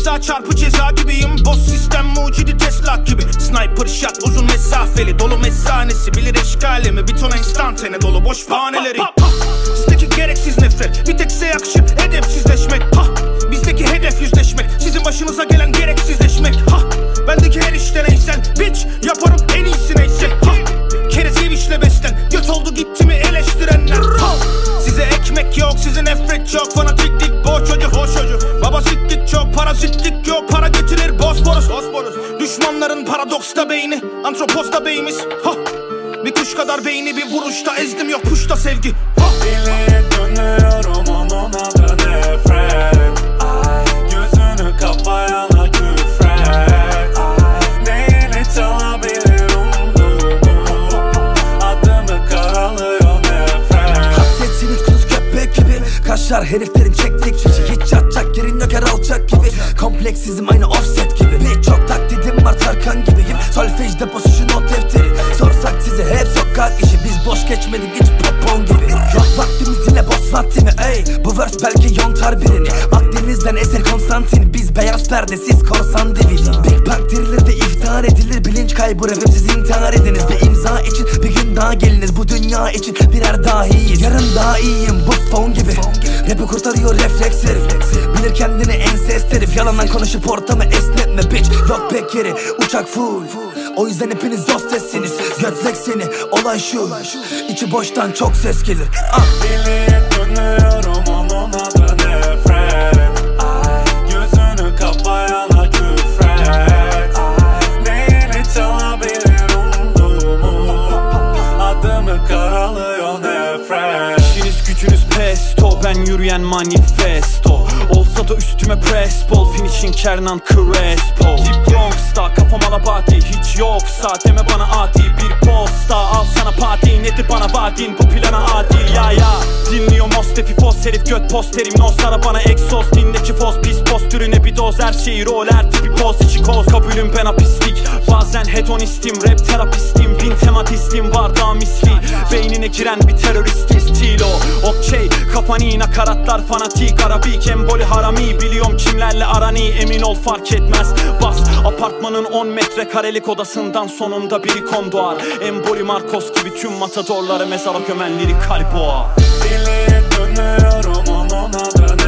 Ceza çarpı ceza gibiyim Boss sistem mucidi Tesla gibi Sniper shot uzun mesafeli Dolu mesanesi bilir eşkalimi Bir ton enstantane dolu boş bahaneleri Sizdeki gereksiz nefret Bir tek size yakışır edepsizleşmek ha. Bizdeki hedef yüzleşmek Sizin başınıza gelen gereksizleşmek ha. Bendeki her işte neysen Bitch yaparım en iyisi neyse ha. Kerez yevişle beslen Göt oldu gitti mi eleştirenler ha. Size ekmek yok size nefret çok Fanatiklik boş çocuk hoş çocuk çok parazitlik yok Para getirir bosporus Bosporus Düşmanların paradoksta beyni Antroposta beyimiz ha. Bir kuş kadar beyni bir vuruşta ezdim yok puşta sevgi ha. Kaşar heriflerin çektik. Hiç yatacak yerin yok her alçak gibi. Kompleksizm aynı offset gibi. Birçok taklidim var Tarkan gibiyim. Solfej deposu şu not defteri. Sorsak size hep sokak işi. Biz boş geçmedik hiç popon gibi. Yok vaktimiz yine boss vakti mi ey. Bu vers belki yontar birini. Akdeniz'den eser Konstantin. Biz beyaz perde siz korsan dividi Big Bang dirilir ve iftihar edilir. Bilinç kaybı rapim siz intihar ediniz. Bir imza için bir gün daha geliniz Bu dünya için birer dahiyiz. Yarın daha iyiyim. Bu fon gibi. Rap'i kurtarıyor refleks herif. Bilir kendini ensest herif. Yalandan konuşup ortamı esnetme bitch. Yok pek yeri uçak full. O yüzden hepiniz hostessiniz. Götlek seni. Olay şu. İçi boştan çok ses gelir. Ah. Deliye dönüyorum onun adı yürüyen manifesto. Olsa da üstüme press ball. Finishing Kernan Crespo. Deep Bronx'ta kafam alabati Hiç yoksa deme bana adi Bir posta. Al sana pati Nedir bana vaadin bu plana adil ya ya Mostefi Fos herif göt posterim. No sara bana egzoz. Dinle fos Pis postürüne bir doz. Her şeyi rol her tipi poz. İçi koz Kabulüm ben apistik Bazen hedonistim rap terapistim. Bin tematistim var daha misli. Beynine giren bir teröristim stilo Okey kafani nakaratlar fanatik Arabik emboli harami. Biliyorum kimlerle arani emin ol fark etmez. Bas apartmanın 10 metrekarelik odasından sonunda biri doğar. Emboli Marcos gibi tüm matadorları mezara gömen lirik kalboğa Güveniyorum ama ona